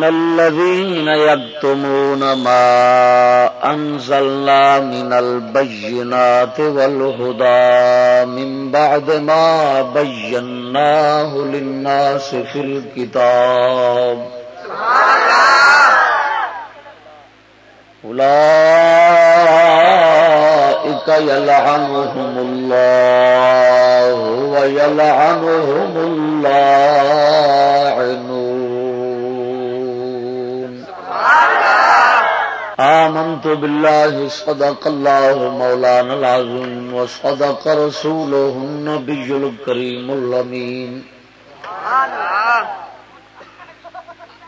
إن الذين يكتمون ما أنزلنا من البينات والهدى من بعد ما بيناه للناس في الكتاب أولئك يلعنهم الله ويلعنهم اللاعنون آمنت بالله صدق الله مولانا العظيم وصدق رسوله النبي الكريم اللمين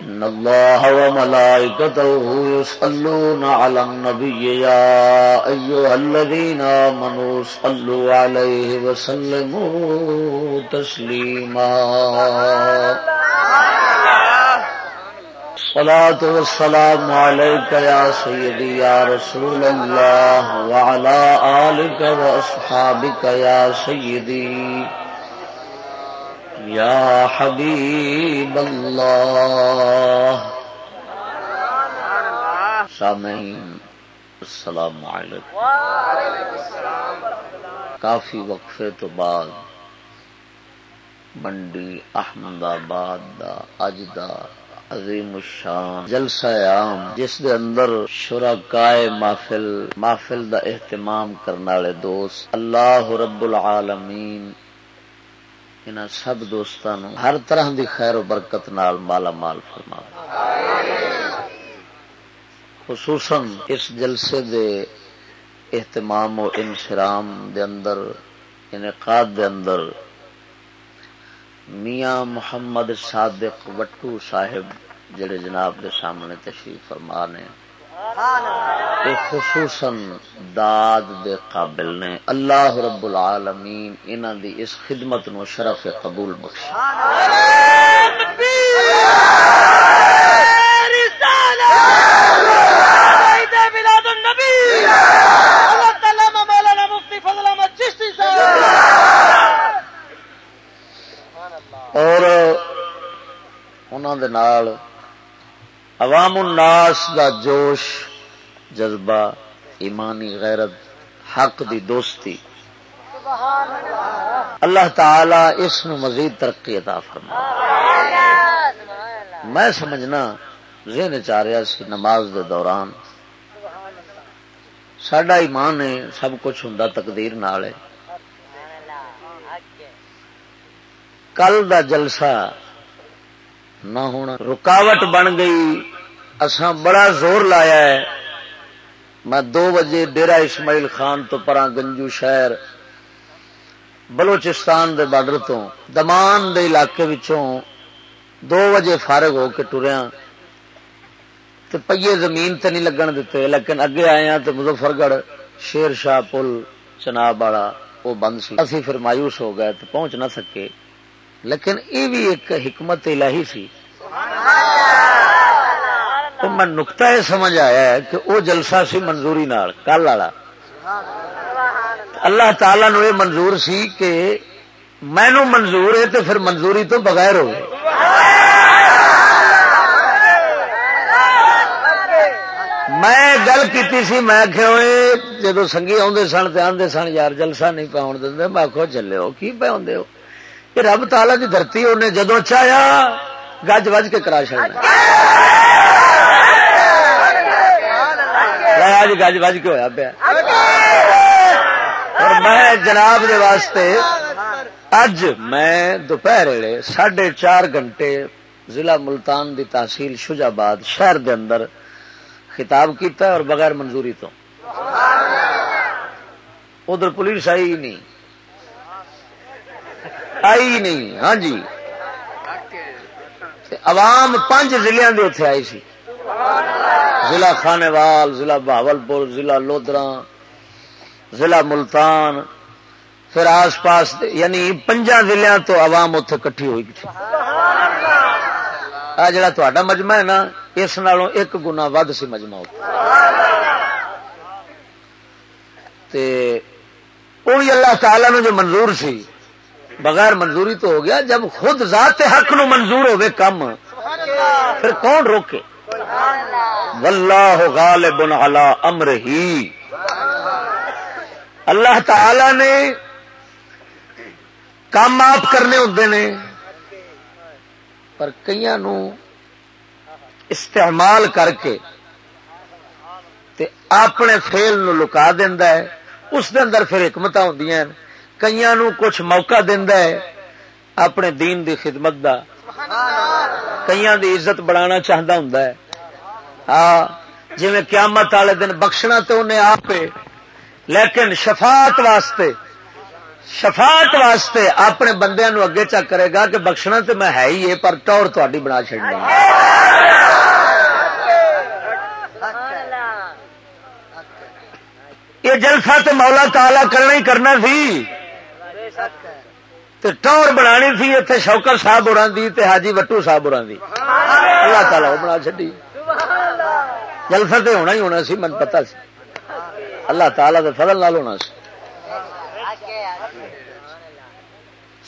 إن الله وملائكته يصلون على النبي يا أيها الذين آمنوا صلوا عليه وسلموا تسليما. صلاة والسلام عليك يا سيدي يا رسول الله وعلى آلك وأصحابك يا سيدي يا حبيب اللہ سامعین، السلام علیکم کافی وقفے تو بعد منڈی احمد آباد دا، اج دا عظیم الشان، جلسہ عام، جس دے اندر شرکائے محفل محفل دا اہتمام کرنے والے دوست، اللہ رب العالمین ان سب دوستان ہر طرح دی خیر و برکت نال مالا مال فرما۔ خصوصاً اس جلسے دے اہتمام و انشرام دے اندر، انعقاد دے اندر میاں محمد صادق وٹو صاحب جڑے جناب دے سامنے تشریف فرما نے خصوصاً داد دے قابل نے۔ اللہ رب العالمین انہ دی اس خدمت نو شرف قبول بخش اور انہوں دے نال عوام الناس دا جوش، جذبہ، ایمانی غیرت، حق دی دوستی۔ اللہ تعالی اس نو مزید ترقی عطا فرما میں سمجھنا ذہن چاہ رہا سی نماز دے دوران۔ سڈا ایمان ہے، سب کچھ ہوں تقدیر نال ہے۔ کل دا جلسہ نہ ہونا رکاوٹ بن گئی۔ اساں بڑا زور لایا ہے۔ میں دو بجے ڈیرا اسماعیل خان تو پرا گنجو شہر بلوچستان دے بارڈر تو دمان دے علاقے وچوں دو بجے فارغ ہو کے ٹریا۔ تو پہیے زمین تے نہیں لگن دیتے، لیکن اگے آئے ہیں تو مظفر گڑھ شیر شاہ پل چناب والا، وہ بند سی۔ اسی پھر مایوس ہو گئے تو پہنچ نہ سکے۔ لیکن یہ بھی ایک حکمت الہی سی میں نکتا یہ سمجھ آیا ہے کہ وہ جلسہ سی منظوری نال، کل والا۔ اللہ تعالی نو یہ منظور سی کہ مینو منظور ہے تو پھر منظوری تو بغیر ہو میں گل کی سی، میں جدو سنگھی آدھے سن تو آدھے سن، یار جلسہ نہیں پاؤن دے میں آخو چلے ہو، کی پہ آدھے ہو؟ کہ رب تالا کی دھرتی انہیں جدو چاہیا اچھا گج وج کے کرا چڑنا جی گج وج کے ہوا پیا؟ اور میں جناب دے واسطے اج میں دوپہر ویلے ساڑھے چار گھنٹے ضلع ملتان دی تحصیل شجاباد شہر دے اندر خطاب کیتا اور بغیر منظوری تو۔ ادھر پولیس آئی نہیں۔ آئی نہیں ہاں جی۔ عوام پانچ ضلع دے اتنے آئی سی۔ ضلع خانےوال ضلع بہاول پور ضلع لودرا ضلع ملتان، پھر آس پاس یعنی پنجا ضلع تو عوام اتے کٹھی ہوئی تھی۔ آ جڑا تا مجمع ہے نا، اس نالوں ایک گنا ود سی مجمع اللہ تعالی نو جو منظور سی بغیر منظوری تو ہو گیا، جب خود ذات حق نو منظور ہوئے کم، پھر کون روکے؟ واللہ غالب علی امر ہی اللہ تعالی نے کام آپ کرنے ہوں نے، پر کئی استعمال کر کے تے اپنے فیل نو لکا دینا ہے۔ اس دے اندر پھر حکمت ہوں کئی کچھ موقع دینا ہے اپنے دین دی خدمت دا۔ کئی دی عزت بڑھانا چاہتا ہوں ہاں جی قیامت والے دن بخشنا تو انہیں آپ لیکن شفاعت واسطے شفاعت واسطے اپنے بندے نو اگے چا کرے گا کہ بخشنا تو میں ہے ہی ہے پر ٹور تاری بنا چڑنا یہ جلسہ تو مولا تالا کرنا ہی کرنا سی ٹور بنا تھی اتنے شوکر صاحب اور حاجی وٹو صاحب اور اللہ تعالی وہ بنا چڈی جلسہ تو ہونا ہی ہونا سی، من پتا سی۔ اللہ تعالی کے فضل نال ہونا سی۔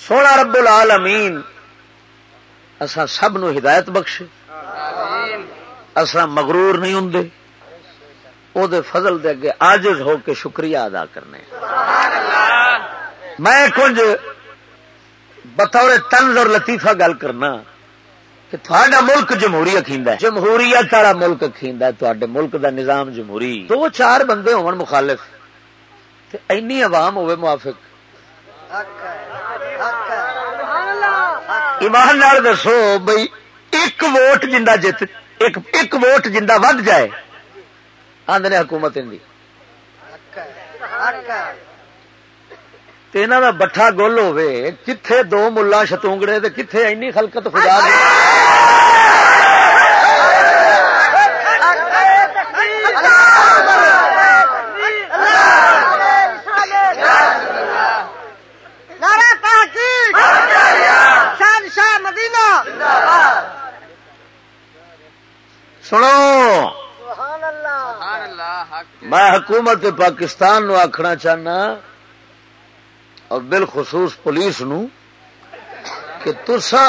سونا رب العالمین اسا سب نو ہدایت بخش اصا مغرور نہیں ہوں او دے فضل دے اگے آجز ہو کے شکریہ ادا کرنے۔ میں کچھ بطور تنز اور لطیفہ گل کرنا کہ تھوڑا ملک جمہوری اخیندہ ہے۔ جمہوریت والا ملک اخیندہ ہے تھوڑے ملک دا نظام جمہوری۔ دو چار بندے ہون مخالف اینی عوام ہوئے موافق۔ ایمان نال دسو بھائی ایک ووٹ جا جت ایک ووٹ جا ود جائے۔ آدھے حکومت ان کا بٹھا گل ہوے کتنے دو ملا شتونگڑے کتنے اینی خلقت خدا سنو میں حکومت پاکستان نو آخنا چاہنا اور بالخصوص پولیس نو کہ تسا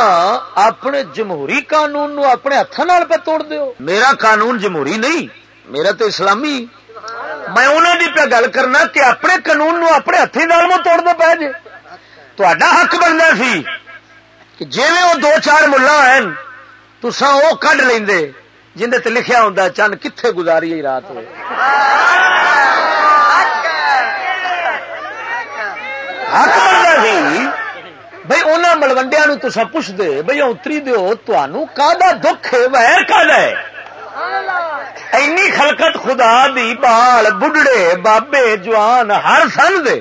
اپنے جمہوری قانون نو اپنے ہاتھ پہ توڑ دیو۔ میرا قانون جمہوری نہیں، میرا تو اسلامی۔ میں انہوں کی پہ گل کرنا کہ اپنے قانون نو اپنے ہاتھی نال توڑ دو پہ جی تا حق بنتا سی کہ جی وہ دو چار ملا ہیں تسا وہ کڈ لے جن لکھیا ہوں چند کتنے گزاری رات ہوئے۔ حق بنتا سی بھائی انہوں ملوڈیا نو تسا پوچھ دے بھائی اتری دو کا دکھ ویر کا اینی خلقت خدا دی بال بڑھڑے بابے جوان ہر سن دے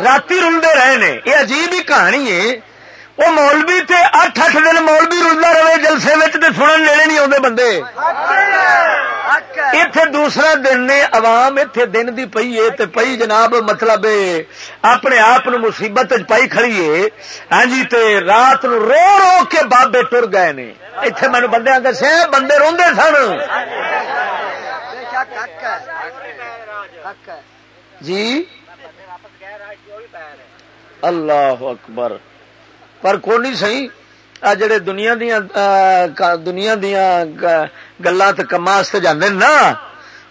رات رلتے رہے نے یہ عجیب ہی کہانی ہے وہ مولوی تے اٹھ اٹھ دن مولوی رلتا رہے، جلسے میں سنن لینے نہیں آتے بندے۔ اتے دوسرا دن نے عوام اتے دن دی پئی ہے تے پئی جناب مطلب اپنے آپ مصیبت پائی کھڑی ہے ہاں جی تے رات نو رو رو کے بابے ٹر گئے نے۔ اتنے مینو بندے دسے بندے روندے سن۔ جی؟ اللہ اکبر۔ پر کو نہیں سی آ جڑے دنیا دیا دنیا دیا گلا کما جانے نا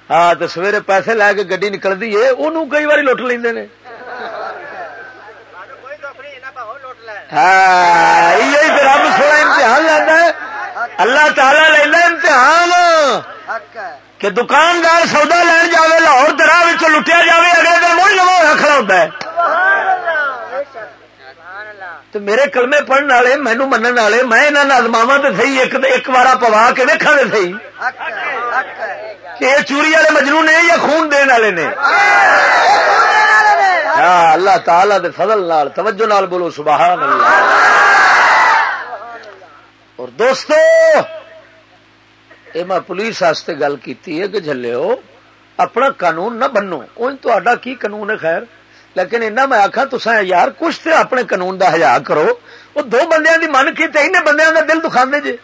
ہاں تو سویرے پیسے لے کے گڈی نکلتی ہاں، ہے وہ کئی بار لٹ لے ہاں رب سونا امتحان لینا اللہ تعالی لینا امتحان۔ کہ دکاندار سودا لین جائے لاہور درا لٹیا جائے اگلے دن موڑ لو کھڑا ہوتا ہے۔ تو میرے کلمے پڑھنے والے مینو من والے میں ازماوا تو سی ایک ایک بار پوا کے ویکا دے سی کہ یہ چوری والے مجرو نے یا خون دن والے نے ہاں اللہ تعالی دے فضل نال توجہ نال بولو سبحان اللہ اور دوستو یہ میں پولیس واسطے گل کی کہ جلو اپنا قانون نہ بنو تا کی قانون ہے خیر لیکن اینا میں آخا تسا یار کچھ تو اپنے قانون دا ہزار کرو۔ وہ دو بندیاں دی من کی این بندیاں دا دل دکھا جے۔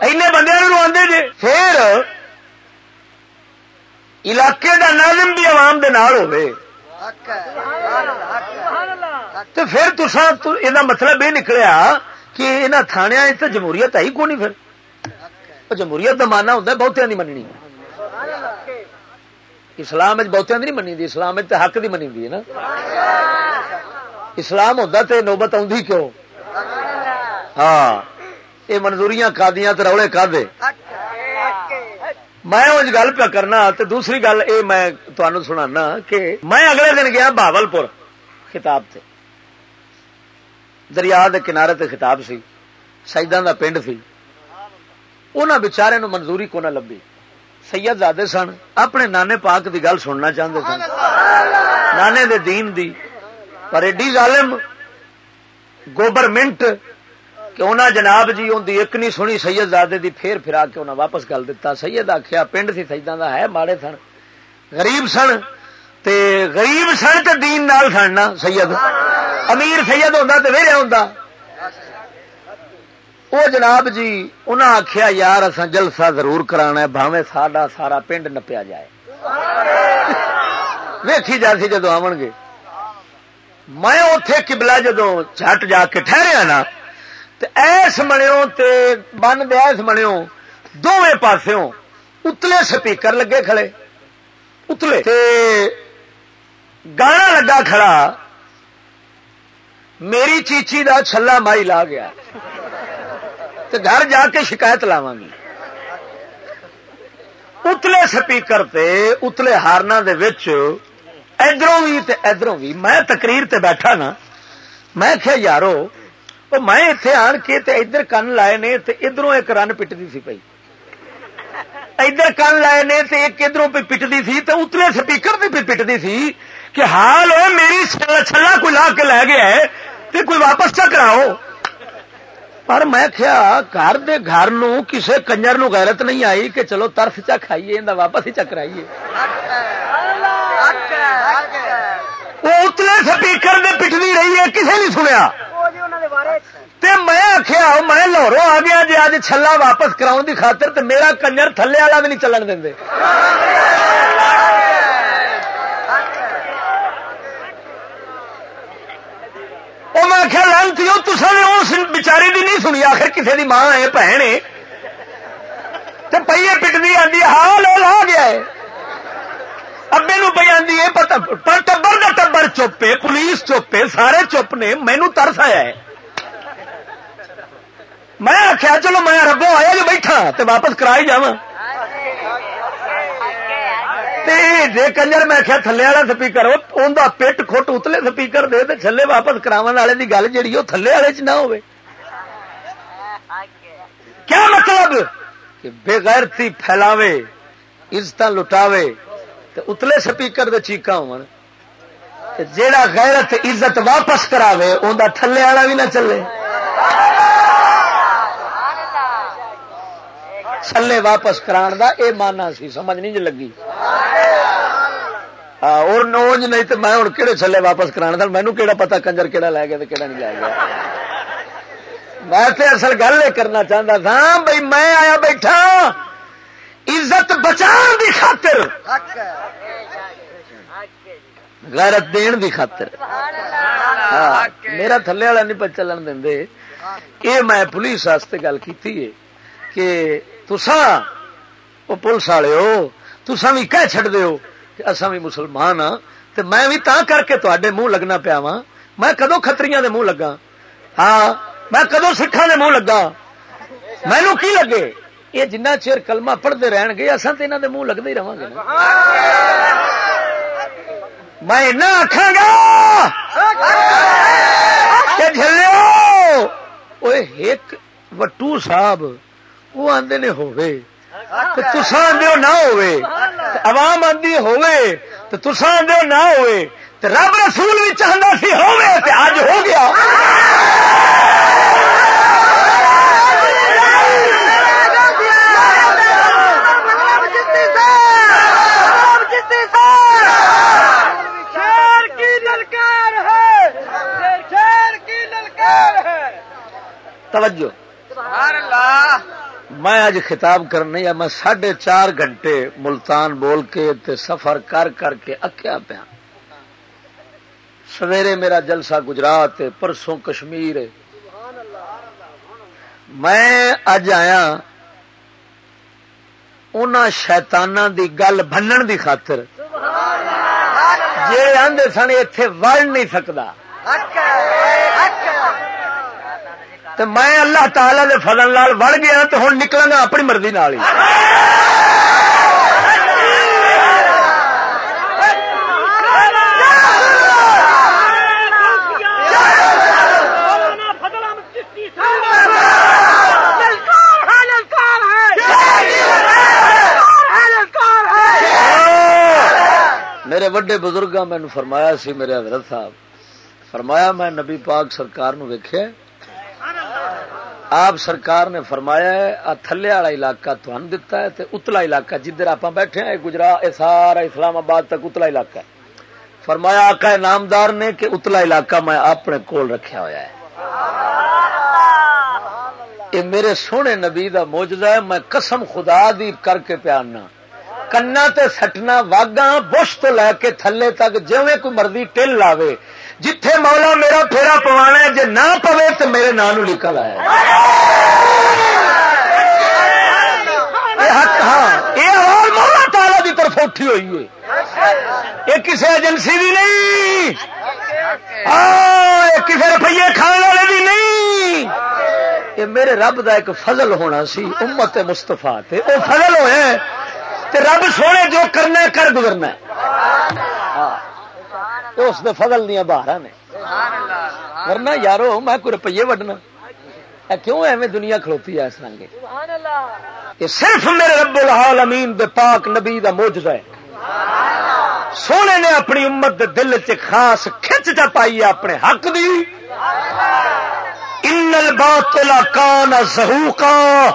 این بندے رو جے۔ پھر علاقے دا ناظم بھی عوام دے نال ہوئے تو پھر تسا یہ مطلب یہ نکلیا کہ یہاں تھانیا تو جمہوریت ہے ہی کو نہیں پھر؟ جمہوریت کا ماننا ہوتا بہتیا نہیں مننی۔ اسلام بہتیا نہیں منی دی اسلام تے حق دی منی دی نا۔ اسلام ہوتا تو نوبت آدھی کیوں؟ ہاں یہ منظوریاں کا دیا تو روڑے کا دے میں اس گل پہ کرنا تو دوسری گل یہ میں تمہیں سنا کہ میں اگلے دن گیا بہبل پور خطاب سے دریا دے کنارے تے خطاب سی سجدان دا پنڈ سی۔ انہوں بچارے نو منظوری کو نہ لبھی۔ سید زادے سن، اپنے نانے پاک دی گل سننا چاہتے سن۔ نانے دے دین دی۔ پر ایڈی ظالم، گوبرمنٹ، کہ انہاں جناب جی ان ایک نہیں سنی، سید زادے دی پھر پھرا کے انہاں واپس گل دیتا سید آخیا پنڈ سی سجدان دا ہے، ماڑے سن۔ غریب سن، تے غریب سن تے دین نال سن نا، سید۔ امیر سید ہوتا تو ویریا ہوں وہ جناب جی انہاں آخیا یار اصا جلسہ ضرور کرانا ہے بھاوے ساڈا سارا پنڈ نپیا جائے۔ ویکھی جا سی جدو آن گے۔ میں اتے کبلا جدو چٹ جا کے ٹھہریا نا ایس منو بن دیا ایس منو دونوں پاسوں اتلے سپیکر لگے کھڑے۔ اتلے۔ گانا لگا کھڑا، میری چیچی دا چھلا مائی لا گیا۔ تو گھر جا کے شکایت لاوا گی۔ اتلے سپیکر تے، اتلے ہارنا دے وچ، ادھروں بھی تے ادھروں بھی میں تقریر تے بیٹھا نا، میں کیا یارو میں اتے آن کے تے ادھر کن لائے نے تے ادھروں ایک رن پٹتی سی پی ادھر کن لائے نے تے ایک ادھروں پہ پٹتی سی تے اتلے سپیکر پہ پٹتی سی کہ حال ہے میری چھلا کوئی لا کے لے گیا ہے تے کوئی واپس چکراؤ۔ پر میں کیا گھر دے گھر نو کسے کنجر نو غیرت نہیں آئی کہ چلو ترف چا کھائیے واپس ہی چکرائیے وہ اتلے سپیکر دے پٹنی رہی ہے کسے نہیں سنیا تے میں آخیا میں لاہوروں آ گیا جی اج چھلا واپس کراؤ دی خاطر تے میرا کنجر تھلے والا بھی نہیں چلن دیں وہ میں آخیا لانتی تصا نے اس بچاری دی نہیں سنی، آخر کسی دی ماں ہے بھن ہے۔ تو پہیے پٹنی آدھی ہاں لو لا گیا ہے۔ ابے نو پہ آدھی ہے پر ٹبر کا ٹبر چپے پولیس چپے سارے چپ نے، مینو ترس آیا ہے۔ میں آخیا چلو میں ربو آیا جو بیٹھا تو واپس کرا ہی جا جی کنجر میں آخیا تھلے والا سپیکر پیٹ کھٹ اتلے سپیکر دے تو چلے واپس کرا والے کی گل جی وہ تھلے والے چ نہ ہو کیا مطلب کہ بےغیرتی پھیلاوے عزت لٹاوے تو اتلے سپیکر دے چیقا ہو جیڑا غیرت عزت واپس کراوے ان تھلے والا بھی نہ چلے چلے واپس کران دا، اے مانا سی، سمجھ نہیں جی لگی۔ اور نوج نہیں تو میں ہوں کہڑے چلے واپس کرا تھا مینو کہڑا پتا کنجر کہڑا لے گیا تو کہڑا نہیں لے گیا۔ میں تو اصل گل یہ کرنا چاہتا تھا بھائی میں آیا بیٹھا، عزت بچا دی خاطر۔ غیرت دین دی خاطر۔ میرا تھلے والا نہیں پہ چلن دے۔ یہ میں پولیس واسطے گل کی کہ تسا وہ پولیس والے ہو تسا بھی کہہ چڈ دو اصا بھی مسلمان ہاں تو میں بھی تا کر کے تے منہ لگنا پیا وا میں کدو کتری دے منہ لگا ہاں میں کدو سکھان دے منہ لگا مینو کی لگے یہ جنہ چیر کلمہ پڑھتے رہن گے اصل تو یہاں دے منہ لگتے ہی رہا گے میں آخا گا جلو ایک وٹو صاحب وہ آدھے نے ہوئے تسا آدھے نہ ہوئے عوام آدھی ہوئے تو تسا آدھے نہ ہوئے رب رسول بھی چاہتا سی ہوئے اج ہو گیا توجہ میں اج خطاب کرنے یا میں ساڑھے چار گھنٹے ملتان بول کے تے سفر کر کر کے اکیا پیا۔ سویرے میرا جلسہ گجرات پرسوں کشمیر میں اج آیا ان شیتانا دی گل بنن دی خاطر۔ جی آدھے سن اتے وڑ نہیں سکتا تو میں اللہ تعالی دے فضل لال وڑ گیا تو ہوں نکلا گا اپنی مرضی نال ہی۔ میرے وڈے بزرگ مینو فرمایا سی میرے حضرت صاحب، فرمایا میں نبی پاک سرکار نو ویکھیا آپ سرکار نے فرمایا ہے تھلے والا علاقہ تہن دتا ہے تے اتلا علاقہ جدھر آپ بیٹھے ہیں گجرات سارا اسلام آباد تک اتلا علاقہ ہے۔ فرمایا، آقا نامدار نے کہ اتلا علاقہ میں اپنے کول رکھا ہوا ہے۔ یہ میرے سونے نبی دا موجودہ ہے، میں قسم خدا دی کر کے پیارنا کنا تے سٹنا واگا بش تو لے کے تھلے تک جویں کوئی مرضی ٹل لاوے جتھے مولا میرا پھیرا پوانا ہے جی نہ پوے تو میرے نام نکل آیا ہاں یہ آواز مولا تالا کی طرف اٹھی ہوئی ہے۔ یہ کسی ایجنسی بھی نہیں۔ کسی روپیے کھانے والے بھی نہیں۔ یہ میرے رب دا ایک فضل ہونا سی، امت مستفا وہ فضل ہوئے رب سونے جو کرنا کر گزرنا ہاں اس دے فضل دیا باہر نے۔ ورنہ یارو، میں کوئی روپیے وڈنا۔ کیوں ایویں دنیا کھلوتی ہے اس رنگ یہ صرف میرے رب العالمین دے پاک نبی دا موجزہ ہے۔ سونے نے اپنی امت دے دل چ خاص کھچ چ پائی اپنے حق دی۔ ان الباطل کان زہوقا۔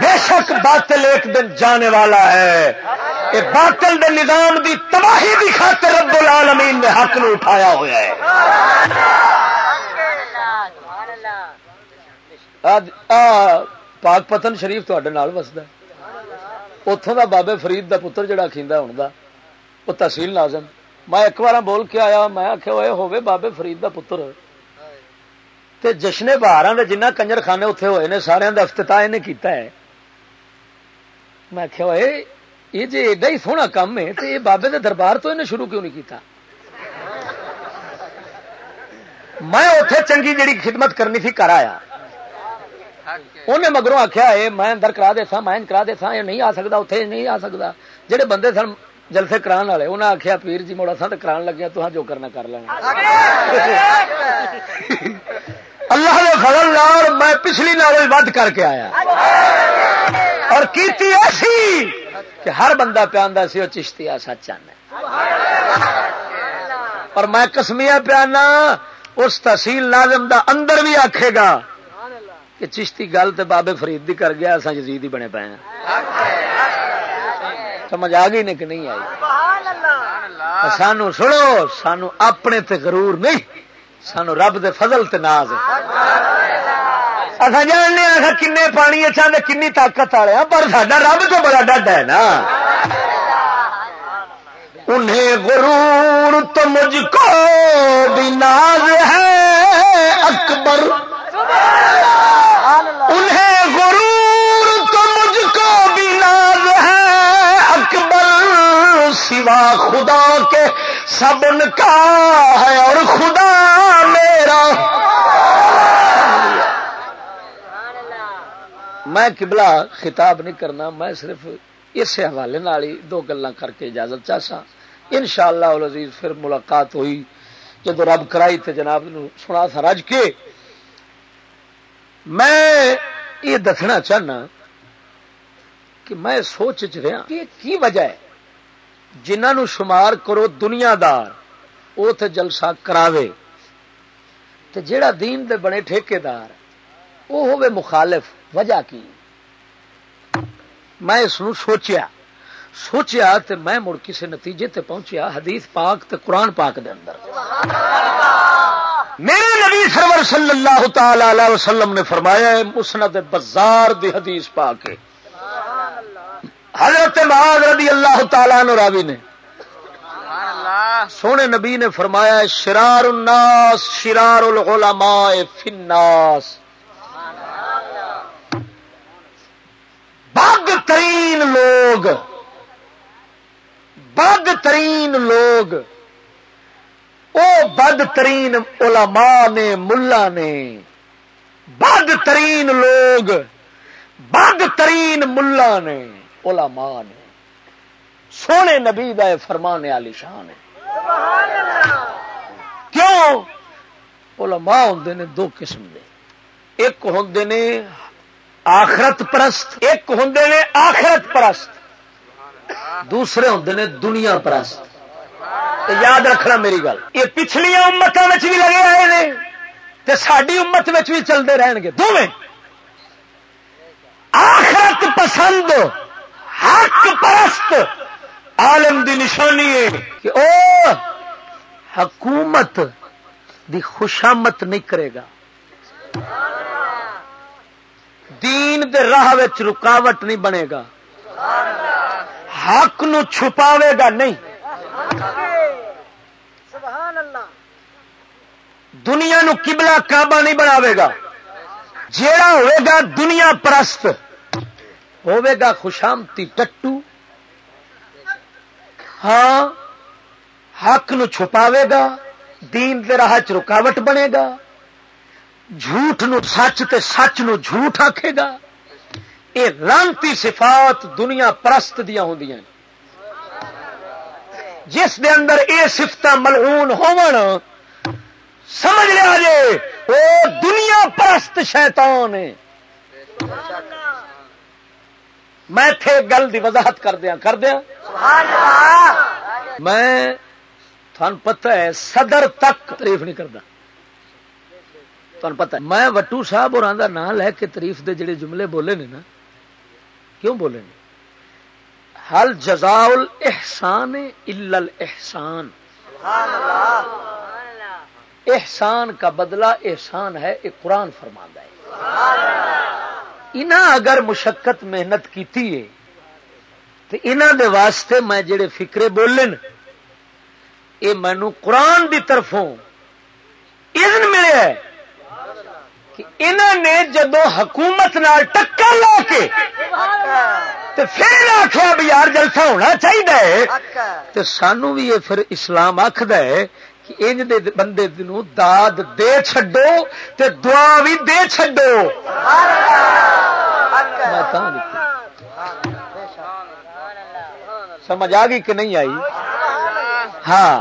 بے شک باطل ایک دن جانے والا ہے۔ باطل دے نظام دی تباہی دی خاطر رب العالمین نے حق نو اٹھایا ہوا ہے۔ پاک پتن شریف وسد اتوں دا بابے فرید دا پتر جڑا کھیندا ہوں وہ تحصیل ناظم۔ میں ایک بار بول کے آیا، میں آخیا ہوئے ہوے بابے فرید دا پتر۔ تے جشن بہار دے جنہ کنجر خانے اتنے ہوئے نے سارے افتتاح نے کیتا ہے۔ میں آخیا ہوئے یہ جی ایڈا ہی سونا کام ہے تو یہ بابے دے دربار تو انہیں شروع کیوں نہیں کیتا؟ میں اتے چنگی جڑی خدمت کرنی تھی کر آیا۔ انہیں مگروں آخیا ہے میں اندر کرا دے سا میں کرا دے سا یہ نہیں آ سکتا اتنے نہیں آ سکتا جہے بندے سن جلسے کران والے انہیں آخیا پیر جی موڑا سا تو کران لگیا تو جو کرنا کر لینا۔ اللہ نے فضل نال میں پچھلی نال ود کر کے آیا۔ اور کیتی ایسی کہ ہر بندہ پیا سی وہ چشتی سچ آنا اور میں کسمیا پیانا اس تحصیل ناظم دا اندر بھی آکھے گا کہ چشتی گل تو بابے فرید دی کر گیا اصا جزید ہی بنے پے ہیں۔ سمجھ آ گئی نے کہ نہیں آئی؟ سانو سنو، سانو اپنے تے غرور نہیں، سانو رب دے فضل تے ناز ہے۔ اصا جاننے اصا کن پانی اچھا کنی طاقت والے پر سڈا رب تو بڑا ڈڈ ہے نا۔ انہیں غرور تو مجھ کو بھی ناز ہے، اکبر۔ انہیں غرور تو مجھ کو بھی ناز ہے، اکبر۔ سوا خدا کے سب ان کا ہے اور خدا میرا۔ میں کبلا خطاب نہیں کرنا، میں صرف اس حوالے دو گلا کر کے اجازت چاہسا ان شاء اللہ پھر ملاقات ہوئی جب رب کرائی تے جناب سنا سا رج کے۔ میں یہ دسنا چاہنا کہ میں سوچ چ رہا کہ کی وجہ ہے؟ جنہوں شمار کرو دنیا دار وہ تو جلسہ کراوے۔ تے جیڑا دین دے بنے ٹھیکے دار وہ ہوئے مخالف۔ وجہ کی؟ میں اس سوچیا سوچیا تے میں مڑ کسی نتیجے تے پہنچیا حدیث پاک تے قرآن پاک دے اندر۔ میرے نبی سرور صلی اللہ تعالی علیہ وسلم نے فرمایا ہے مسند بازار دی حدیث پاک ہے۔ حضرت معاذ رضی اللہ تعالی عنہ راوی نے۔ سونے نبی نے فرمایا شرار الناس شرار العلماء فی الناس۔ بد ترین لوگ بد ترین لوگ، او بد ترین علماء نے، ملا نے بد ترین لوگ بد ترین ملا نے، علماء نے۔ سونے نبی دا فرمانے والی شان ہے۔ کیوں؟ علماء ہوں نے دو قسم دے۔ ایک ہوں نے آخرت پرست، ایک ہوں نے آخرت پرست، دوسرے ہوں نے دنیا پرست۔ یاد رکھنا میری گل، یہ پچھلیا امتوں بھی لگے آئے نے، تے ساری امت بھی چلتے رہن گے۔ دونوں۔ آخرت پسند، حق پرست۔ عالم دی نشانی ہے کہ او حکومت دی خوشامت نہیں کرے گا۔ دین دے راہ رکاوٹ نہیں بنے گا۔ حق نو چھپاوے گا نہیں۔ دنیا نو قبلہ کعبہ نہیں بناوے گا۔ جیڑا ہوئے گا دنیا پرست ہوئے گا خوشامتی ٹٹو۔ ہاں حق نو چھپاوے گا دین دے راہ چ رکاوٹ بنے گا۔ جھوٹ نو سچ تے سچ نو جھوٹ آکھے گا۔ یہ لانتی صفات دنیا پرست دیا ہوں جس دے اندر یہ سفت ملعون ہون سمجھ لیا جے وہ دنیا پرست شیطان ہے میں تھے گل دی وضاحت کر دیا کر دیا میں تھن پتہ ہے صدر تک تعریف نہیں کرتا تھن پتہ میں وٹو صاحب اور نام لے کے تعریف دے جڑے جملے بولے نے نا کیوں بولے نے؟ حل جزا احسان الاحسان۔ احسان کا بدلہ احسان ہے ایک قرآن فرماندہ ہے۔ اگر مشقت محنت کی دے واسطے میں جڑے فکرے بولن یہ مینو قرآن دی طرفوں اذن ملے کہ انہوں نے جدو حکومت نال ٹکر لا کے پھر آخیا بھی یار جلسہ ہونا چاہیے تو سانو بھی یہ پھر اسلام آخد ہے کہ انج دے بندے نو داد دے چھڈو تے دعا بھی دے چھڈو۔ سمجھ آ گئی کہ نہیں آئی؟ ہاں۔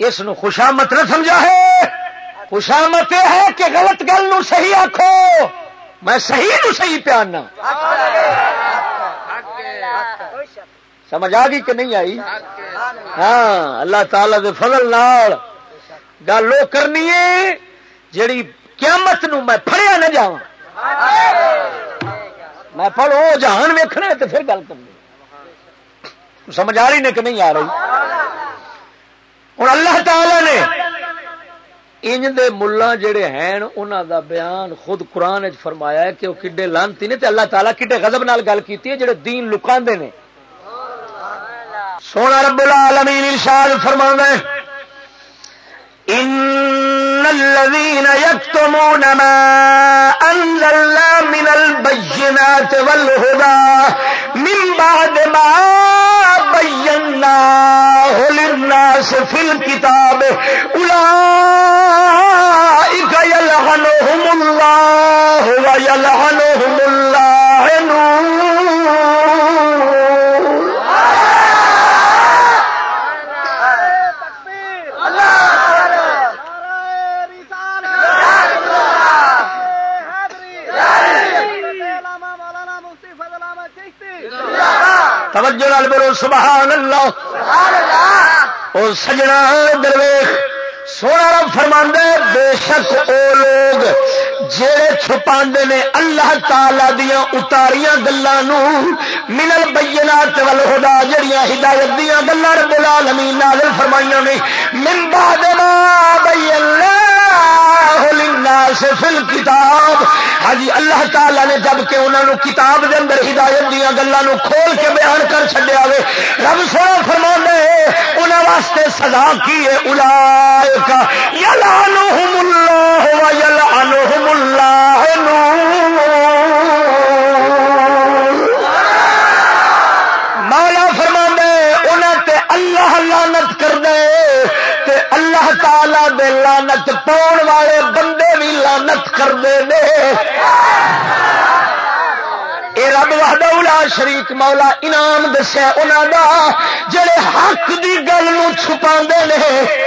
اس خوشامت نہ سمجھا ہے۔ خوشامت یہ ہے کہ غلط گل نو صحیح آخو میں صحیح نو صحیح پیانا سمجھ آ گئی کہ نہیں آئی؟ ہاں اللہ تعالی دے فضل نال گل وہ کرنی ہے جیڑی قیامت نو میں پڑیا نہ جا میں پڑھو جہان ویکنا تو پھر گل کرنی سمجھ آ رہی نے کہ نہیں آ رہی؟ ہوں، اللہ تعالی نے انج دے ملا جڑے ہیں انہوں دا بیان خود قرآن فرمایا ہے کہ وہ کڈے لانتی نے تے اللہ تعالیٰ کڈے غضب نال گل کیتی ہے جڑے دین لکاندے نے۔ سونا رب العالمین ارشاد فرما ہے۔ ان الذين يكتمون ما انزلنا من البينات والهدى من بعد ما بيناه للناس في الكتاب اولئك يلعنهم الله اللہ نور توجہ لال بولو سبحان اللہ او سجنا درویش سونا رب فرما بے شک او لوگ جڑے چھپا نے اللہ تعالی دیا اتاریاں گلوں منل بئینا ول ہدا جڑیاں ہدایت دیا گلا رب العالمین نازل فرمائیاں نے من بعد ما بینا فل کتاب ہاں جی اللہ تعالی نے جبکہ انہوں نے کتاب دے اندر ہدایت دیا گلوں کھول کے بیان کر چڈیا وے، رب سونا فرما دے انہوں واسطے سزا کی ہے؟ الا کا یلا اللہ یلا اللہ مولا فرما دے انہوں تے اللہ لانت کر دے تے اللہ تعالی دے لانت پاؤ والے بندے بھی لانت کرتے ہیں۔ اے رب وحدہ شریک مولا انعام دسیا انہوں دا، جڑے حق دی گل چھپا نے۔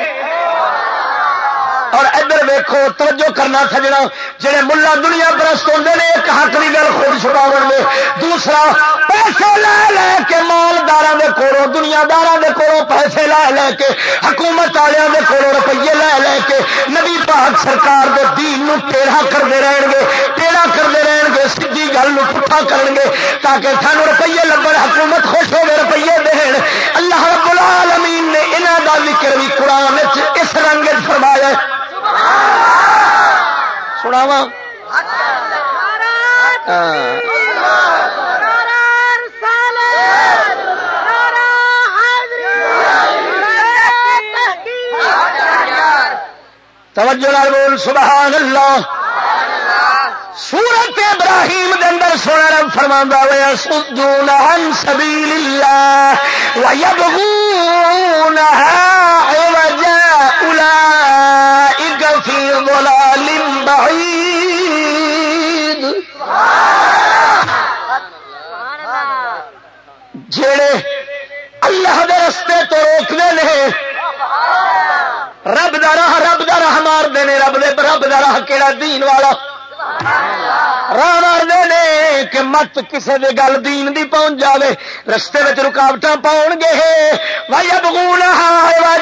اور ادھر ویکو توجہ کرنا سجنا جہے ملا دنیا پرست ہوتے ہیں ایک حق کی گل خود چھپا گے دوسرا، پیسے لے لے کے مالدار کولو دنیا دار کولو پیسے لے لے کے، حکومت والوں کے کولو روپیے لے لے کے، نبی پاک سرکار کے دین نو ٹیڑھا کرتے رہن گے ٹیڑھا کرتے رہن گے سی گل پٹھا کرن گے تاکہ سانو روپیے لبن، حکومت خوش ہو گئے روپیے دین۔ اللہ رب العالمین نے انہوں کا ذکر بھی قرآن اس رنگ فرمایا سناوا توجہ لال بول سبحان اللہ سورت ابراہیم دے اندر سونا رب فرما ہوا سجون عن سبیل اللہ ویبغونها عوجا۔ فی ضلال بعید۔ جڑے اللہ دے رستے تو روکتے نے، رب دا راہ، رب دا راہ مار دے رب دے، رب دا راہ کیڑا دین والا۔ راہ مار دے کہ مت کسے دے گل دین دی پہنچ جاوے، رستے میں رکاوٹ پاؤ گے بھائی اب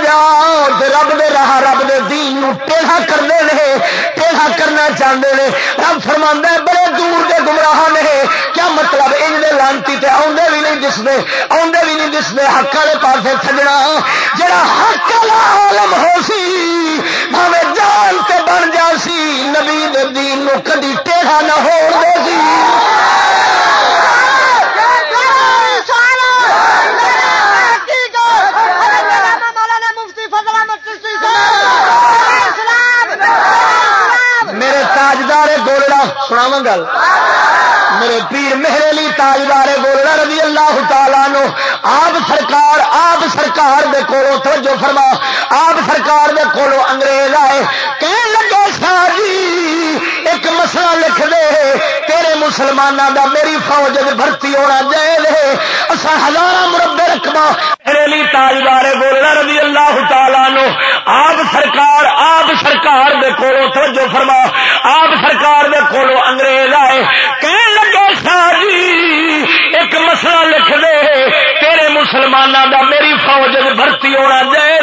جاؤ رب دے راہ، رب دے دین نو ٹیڑھا کرتے ہیں ٹیڑھا کرنا چاہتے ہیں رب فرما بڑے دور دے گمراہ نے، کیا مطلب ان دے لانتی تے آدھے بھی نہیں دستے آدھے بھی نہیں دستے حق والے پاسے سجنا، جڑا حق والا عالم ہو سی، بھاوے جان تے بن جا سی، نبی دے دین نو کدی ٹیڑھا ہاں نہ ہو دے سی میرے تاجدار گولڑا سناو گل۔ میرے پیر میرے لی تاجدار گولڑا رضی اللہ تعالیٰ نو آپ سرکار آپ سرکار دے کولو توجہ فرما۔ آپ سرکار دے کولو انگریز آئے کہنے لگے ساری جی، ایک مسئلہ لکھ دے، تیرے مسلمانوں دا میری فوج بھرتی ہونا جائے اصا ہزار مربے رکھنا میرے لی تاجدار گولڑا رضی اللہ تعالیٰ نو آپ سرکار آپ سرکار دے کولو توجہ فرما۔ آپ سرکار دے کولو انگریز آئے۔ کہنے لگے ساری جی، ایک مسئلہ لکھ دے۔ مسلمانوں دا میری فوج بھرتی ہونا جائے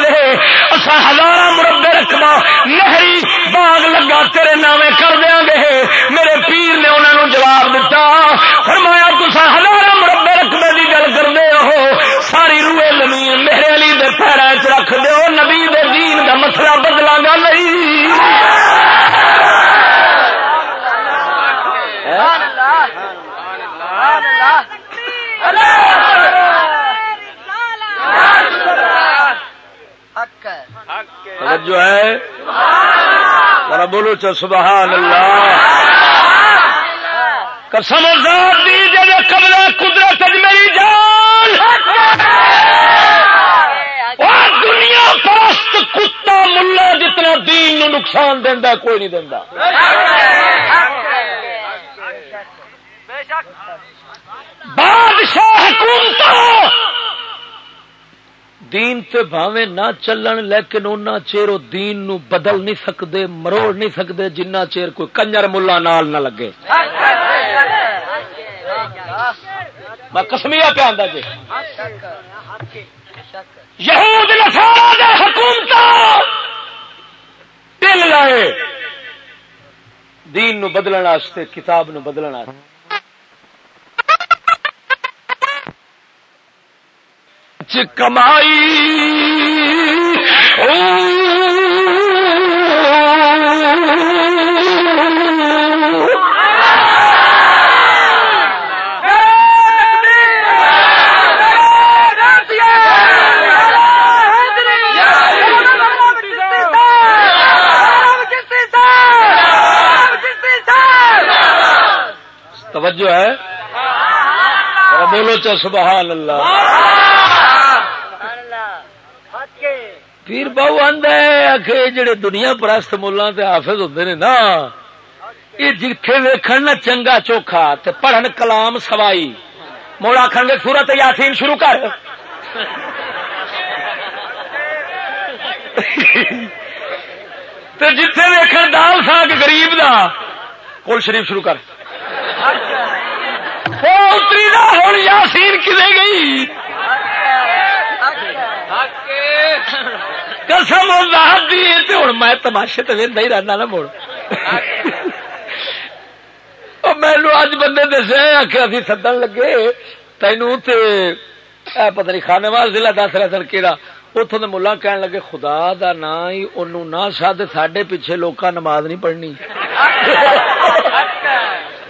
اصا ہزار مربے رکھنا۔ نہری باغ لگا تیرے نامے کر دیا گے۔ میرے پیر نے انہوں نے جواب دیتا فرمایا تسا ہزار مربے رقبے کی گل کرتے ہو۔ ساری روئے زمین میرے علی دے پیرا چ رکھ دو نبی دے دین کا مسئلہ بدلا گا۔ جو ہے؟ ذرا بولو چا سبحان اللہ قسم ذات دی جے قبلہ قدرت میری جان۔ دنیا پرست کتا ملا جتنا دین نو نقصان دینا کوئی نہیں دینا بادشاہ حکومت دین تے بھاوے نہ چلن، لیکن اونا چیر او دین نو بدل نہیں سکدے، مروڑ نہیں سکدے، جنہ چیر کوئی کنجر ملا نال نہ لگے۔ میں کسمیا پہ آدھا جی۔ یہود حکومت ٹل لائے۔ دین نو بدلن واسطے، کتاب نو بدلن کمائی۔ توجہ ہے۔ بولو چا سبحان اللہ۔ پیر بہو آدھے جڑے دنیا پرست ملا حافظ ہوں نے نا، یہ جتھے ویکھن نا چنگا چوکھا تے پڑھن کلام سوائی۔ موڑ آخر گے سورت یاسین شروع کر۔ جتھے ویکھن دال ساگ گریب دا کول شریف شروع کر۔ اتری دا ہوں یاسین کدے گئی؟ قسم اللہ دی ہوں میں تماشے تو وہدا ہی رہنا نا مڑ۔ مینو اج بندے دسے آخیا سی سدن لگے، تینوں تے اے پتہ نہیں خانے والا ضلع دس رہا سن کہڑا اتوں کے ملا کہن لگے، خدا دا نا ہی ان نہ سد سڈے پیچھے لوکا نماز نہیں پڑھنی۔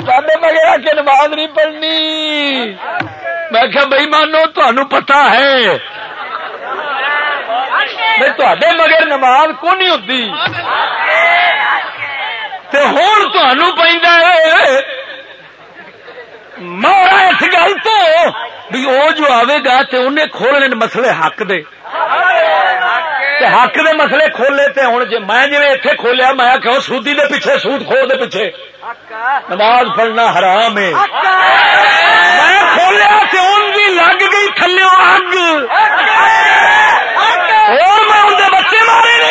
سڈے مگر آ کے نماز نہیں پڑھنی۔ میں کیا بھائی مانو تہن پتا ہے۔ تے مگر نماز کو نہیں ہوتی ہوں تمہوں پہ مارا اس گل تو بھی وہ جو آئے گا تو انہیں کھولنے مسئلے حق دے۔ حق دے مسئلے کھولے تے ہوں جی میں جی اتنے کھولیا، میں کہ سودی دے پیچھے، سود کھول دے پیچھے۔ نماز پڑھنا حرام ہے۔ میں کھولیا تے ان بھی لگ گئی تھلے اگ اور میں اندر بچے مارے نے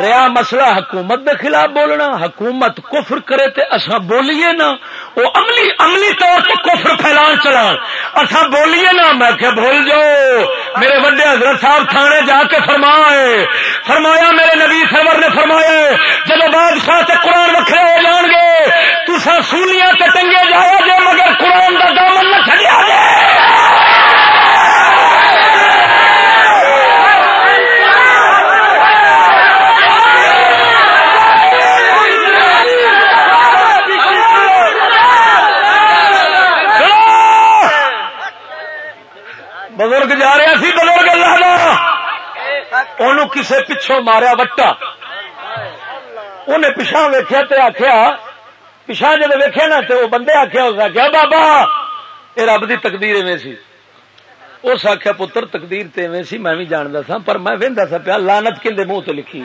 ریا مسئلہ حکومت دے خلاف بولنا، حکومت کفر کرے تے اسا بولیے نا وہ عملی عملی طور سے کفر پھیلان چلان۔ اسا بولیے نا، میں کہ بھول جاؤ، میرے وڈے حضرت صاحب تھانے جا کے فرمائے۔ فرمایا میرے نبی سرور نے فرمایا جب بادشاہ سے قرآن وکھرے ہو جان گے تو سولیاں تے ٹنگے جاؤ جے، مگر قرآن دا دامن نہ چڑیا جائے بزرگ جا رہا سی، بزرگ اللہ دا۔ کا کسے پچھوں ماریا وٹا۔ انہیں پچھا ویخیا آخیا پچھا جب ویخیا نا تو وہ بندے آخیا اس آخیا بابا یہ رب کی تقدیر ایویں سی۔ اس آخیا پتر، تقدیر تو ایویں سی، میں بھی جانتا سا پر میں وہدا سا پیا لانت کھے منہ تو لکھی۔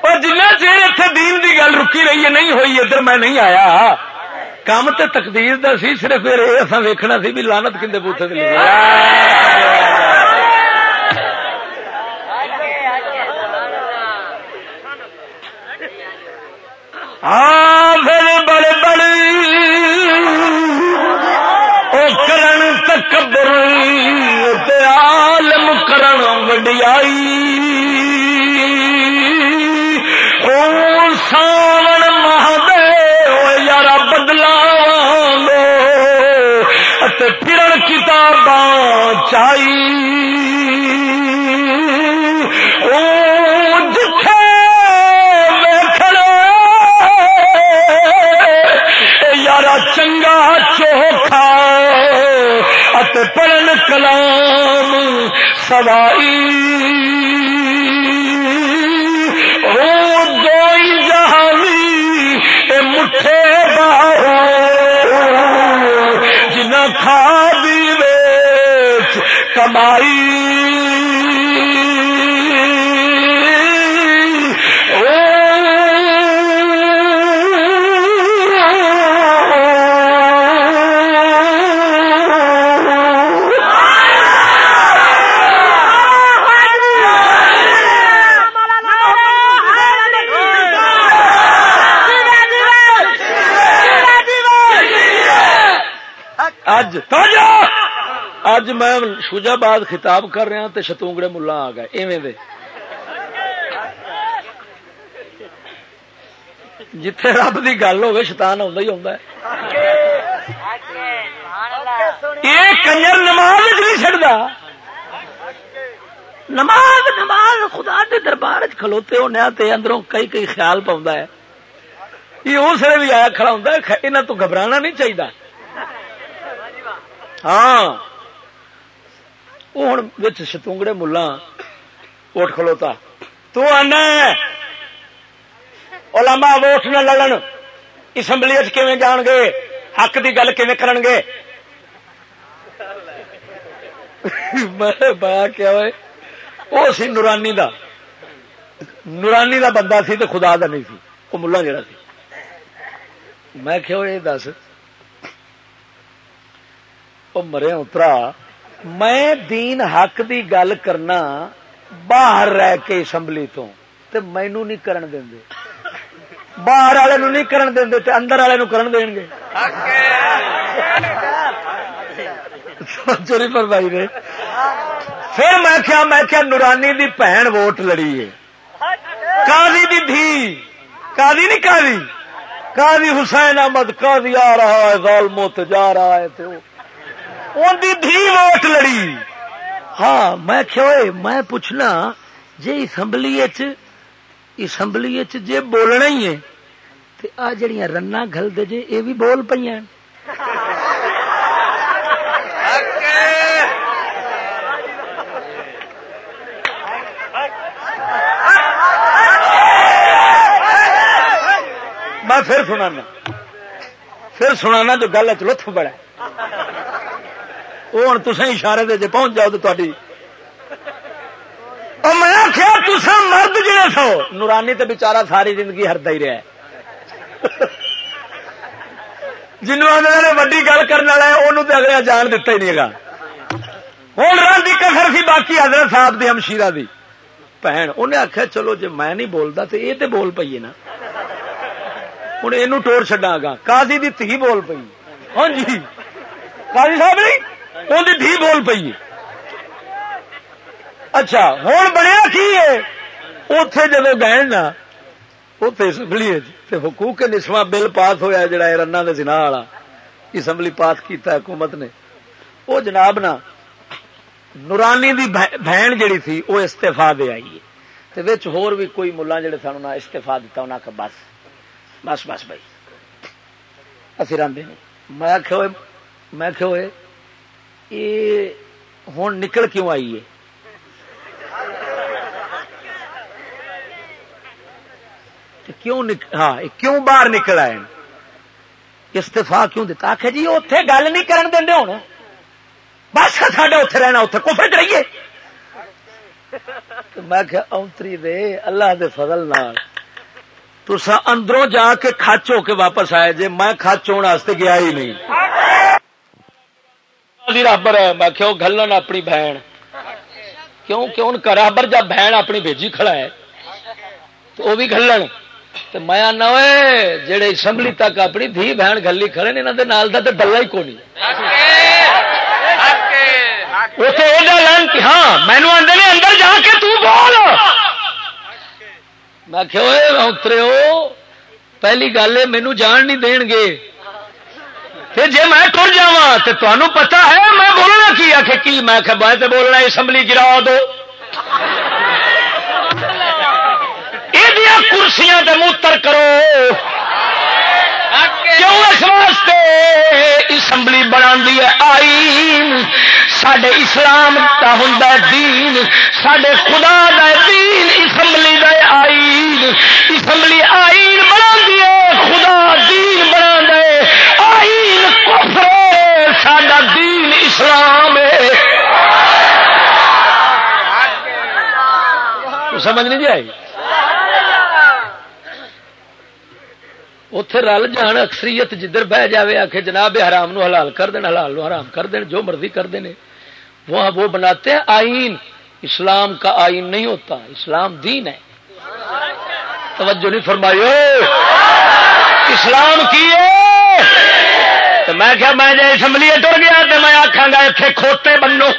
اور جنہ چیر اتنے دین کی گل رکی رہی ہے، نہیں ہوئی، ادھر میں نہیں آیا۔ کام تو تقدیر دا سی، صرف اصا ویکنا سی بھی لانت کھے بوتے ہاں پھر بڑے بڑے وہ کرن تکبر عالم کرن وڈیائی۔ او ساون یار بدلا پھرن کتاباں چائی چنگا چوکھا۔ پڑھن کلام سوائی۔ اٹھے گا جنا کھا دی کمائی اج اج میں شوجا باد خطاب کر رہا تو شتونگڑے ملا آ گئے۔ ایویں دے۔ جتھے رب کی گل ہوگی شتان آ یہ کنجر نماز نہیں چڑھتا نماز نماز خدا کے دربار کھلوتے ہونے اندروں کئی کئی خیال پاؤں ہے۔ یہ اس لیے بھی آیا کھڑا ہوں یہاں تو گھبرانا نہیں چاہیے ہاں۔ ہوں شتونگڑے ملا ووٹ کھلوتا۔ تو آنا علماء ووٹ نہ لڑن۔ اسمبلی کیون جان گے؟ حق کی گل کیون کرن گے؟ کیا ہوئے؟ وہ سی نورانی دا۔ نورانی دا بندہ سی تو خدا دا نہیں سی۔ وہ ملا جڑا سی۔ میں کیا دس۔ مرے اترا میں دین حق دی گل کرنا باہر رہ کے اسمبلی تو مینو نہیں کرن دیں باہر والے نو نہیں کرن دیں تے اندر والے نو کرن دیں گے چوری پر بھائی نے پھر میں کیا میں کیا نورانی دی بہن ووٹ لڑی ہے کالی دی دھی کالی نہیں کالی کالی حسین احمد کالی آ رہا ہے ظالموں جا رہا ہے تے تو دھی ووٹ لڑی۔ ہاں میں میں پوچھنا جی اسمبلی اسمبلی جی بولنا ہی ہے آ جڑیاں رنا گل دے جے یہ بھی بول پہ میں پھر سنانا۔ پھر سنانا جو گل لطف بڑا وہ ہوں تصا اشارے دے جے پہنچ جاؤ تو میں آخیا تسا مرد جہاں سو نورانی تو بچارا ساری زندگی ہردا ہی رہا جنوب نے ویڈی گل کرنے والا ہے انہوں تو اگلے جان دتا ہی نہیں گا ہوں رن کی کسر سی باقی حضرت صاحب دی ہمشیرہ دی بہن انہیں آخیا چلو جی میں نہیں بولتا تو یہ تو بول پیے نا ہوں یہ ٹور چڈا گا کازی دی تھی بول پی ہاں جی کازی صاحب نہیں دھی بول پی اچھا ہوں بنیا کی ہے؟ اتے جب گئے نا اتے اسمبلی جی، حقوق نسواں بل پاس ہوا جڑا رنا کے سنا والا۔ اسمبلی پاس کیتا حکومت نے۔ وہ جناب نا، نورانی دی بہن جڑی تھی وہ استفا دے آئی ہے۔ ہور بھی کوئی ملا جڑے سن استفا دتا انہوں نے بس بس بس بھائی۔ اسی راندے میں آخیا ہوئے، میں آخیا ہوئے یہ ہوں نکل کیوں آئی ہے؟ کیوں نک... ہاں کیوں باہر نکل آئے استفا کیوں دتا آخ جی اتے گل نہیں کرن دیں ہوں بس ساڈا اتے رہنا اتے کفر چاہیے میں کہ اونتری دے، اللہ دے فضل نال۔ تسا اندروں جا کے کچ ہو کے واپس آئے جے، میں کچ ہونے گیا ہی نہیں۔ رابر ہے میں کیوں گلن اپنی بہن کیوں کیوں رابر جب بہن اپنی بھیجی کھڑا ہے تو وہ بھی گلن تو میں آنا جہے اسمبلی تک اپنی دھی بہن گلی کھڑے انہوں نے نال کا تو ڈلا ہی کونی ہاں مینو آدھے نے اندر جا کے تو بول میں کہ اترے پہلی گل ہے مینو جان نہیں دین گے جی میں ٹر جا تو تمہیں پتا ہے میں بولنا کی آخ کی میں میں بولنا اسمبلی گرا دو۔ یہ کرسیاں موتر کرو۔ کیوں اس واسطے؟ اسمبلی بنا ہے آئی سڈے اسلام کا ہوں دین۔ سڈے خدا دا دین۔ اسمبلی دا آئین۔ اسمبلی آئین بنا ہے سمجھ نہیں جی آئی؟ اتے رل جان، اکثریت جدھر بہ جائے آ کے جناب حرام نو حلال کر دین، حلال نو حرام کر دین، جو مرضی کر دیں وہاں وہ بناتے ہیں آئین۔ اسلام کا آئین نہیں ہوتا، اسلام دین ہے۔ توجہ نہیں فرمائیو۔ اسلام کی تو میں کیا میں جی اسمبلی ٹر گیا، تو میں آخا گا اتنے کھوتے بنو۔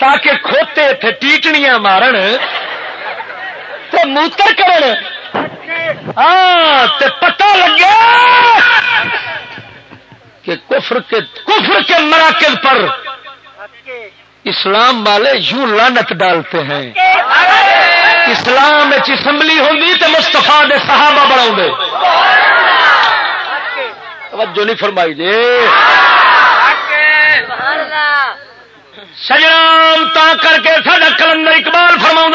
تاکہ کھوتے اتنے ٹیٹنیاں مارن تو موتر کرن۔ ہاں پتہ لگا کہ کفر کے کفر کے مراکز پر اسلام والے یوں لانت ڈالتے ہیں۔ اسلام اسمبلی ہوگی تو مستفا دے صحابہ بڑھاؤ توجہ نہیں فرمائی جی۔ سجرام تا کر کے سڈا کلندر اقبال فرما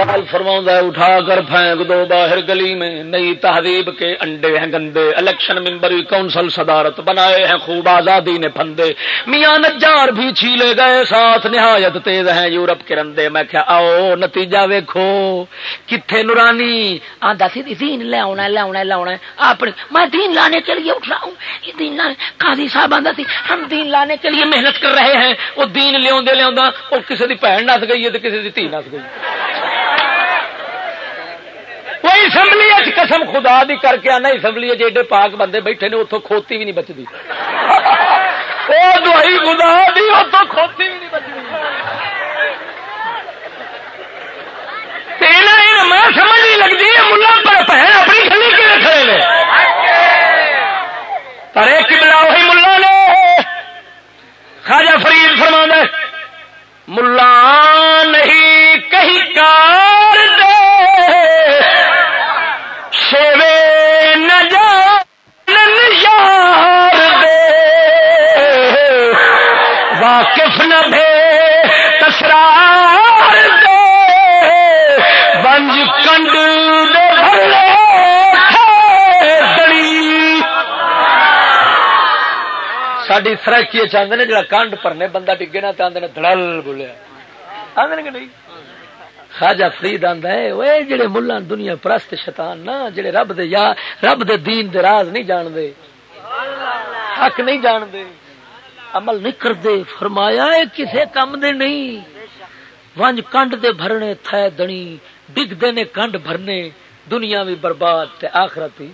اقبال فرما اٹھا کر پھینک دو باہر گلی میں۔ نئی تہذیب کے انڈے ہیں گندے۔ الیکشن ممبری کونسل صدارت بنائے ہیں خوب آزادی نے پھندے۔ میاں نجار بھی چھیلے گئے، ساتھ نہایت تیز ہیں یورپ کے رندے۔ میں کیا آؤ نتیجہ ویکھو۔ کتنے نورانی؟ آدھا سی دین لے آنا لے آنا لے آنا اپنی میں دین لانے کے لیے اٹھ رہا ہوں۔ یہ دین لانے قاضی صاحب آدھا سی، ہم دین لانے کے لیے محنت کر رہے ہیں۔ وہ دین لیا لیا وہ کسی کی بھن نس گئی ہے تو کسی کی تھی نس گئی۔ کوئی اسمبلی قسم خدا دی کر کے آنا اسمبلی ایڈے پاک بندے بیٹھے نے اتوں کھوتی بھی نہیں بچتی۔ وہ دوائی خدا دی اتوں کھوتی بھی نہیں بچتی۔ میں سمجھ نہیں لگتی ملا پر بہن اپنی گلی کے کھڑے نے پر ایک بلا وہی ملا نے۔ خواجہ فرید فرما ملا نہیں کہیں کار دے۔ واقف نہ دے تسرار دے۔ بنج کنڈ دے ساری سرکی چاہتے ہیں جا کنڈ پرنے بندہ ڈگے نہ آدھے دڑل بولیا۔ آدھے کہ نہیں؟ خاجا فرید آندا ہے اوے جڑے ملہ دنیا پرست شیطان نا، جڑے رب دے یا رب دے دین دے راز نہیں جان دے حق نہیں جان دے عمل نہیں کر دے فرمایا ہے، کسے کم دے نہیں۔ ونج کنڈ دے بھرنے، تھے دنی۔ ڈگ دے نے کنڈ بھرنے۔ دنیا بھی برباد تے آخرت بھی